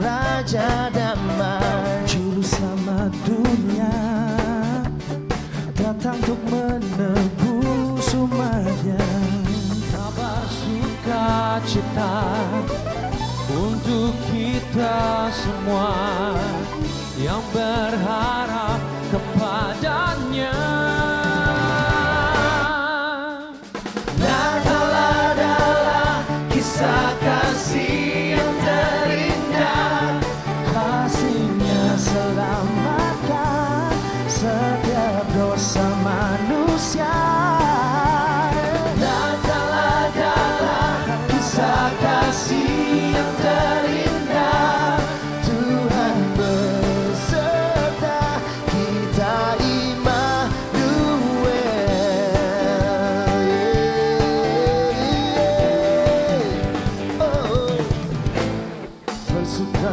Raja Damai. Juru selamat dunia Datang untuk menebus umatnya Kabar sukacita Untuk kita semua Yang berharap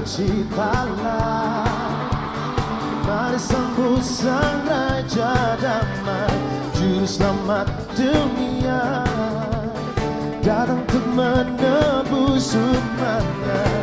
Bersukacitalah Mari sambut sang Raja Damai Juru selamat dunia. Datang untuk menebus umatnya